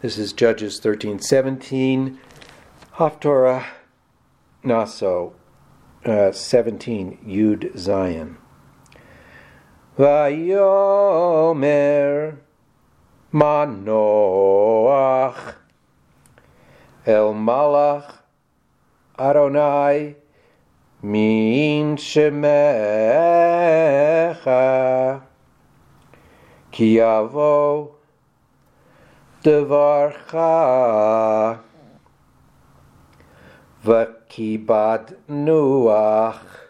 This is Judges 13:17, Haftorah Naso uh, 17, Yud Zayin. Vayomer Manoach El Malach Adonai Min Shemecha dyfarcha. Fy cibad nhw ach,